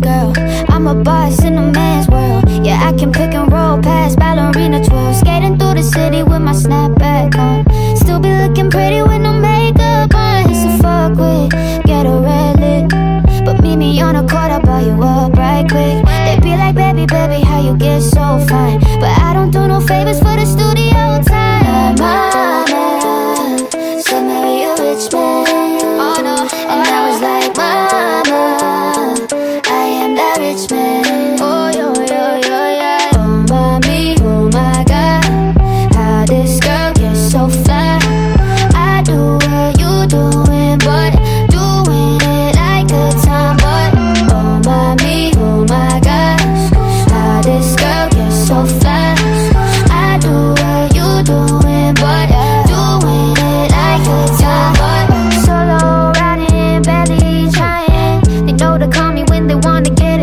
girl. I'm a boss in a man's world. Yeah, I can pick and roll past ballerina twirls. Skating through the city with my snapback on. Still be looking pretty with no makeup on. It's a fuck with, get a red lip. But meet me on a court, I'll buy you up right quick. They be like, baby, baby, how you get so fine? But I don't do no favors for the studio time. Mama said marry a rich man. Oh no, and I was so fly? I do what you doing, but doing it like a time. Solo riding, barely trying. They know to call me when they wanna get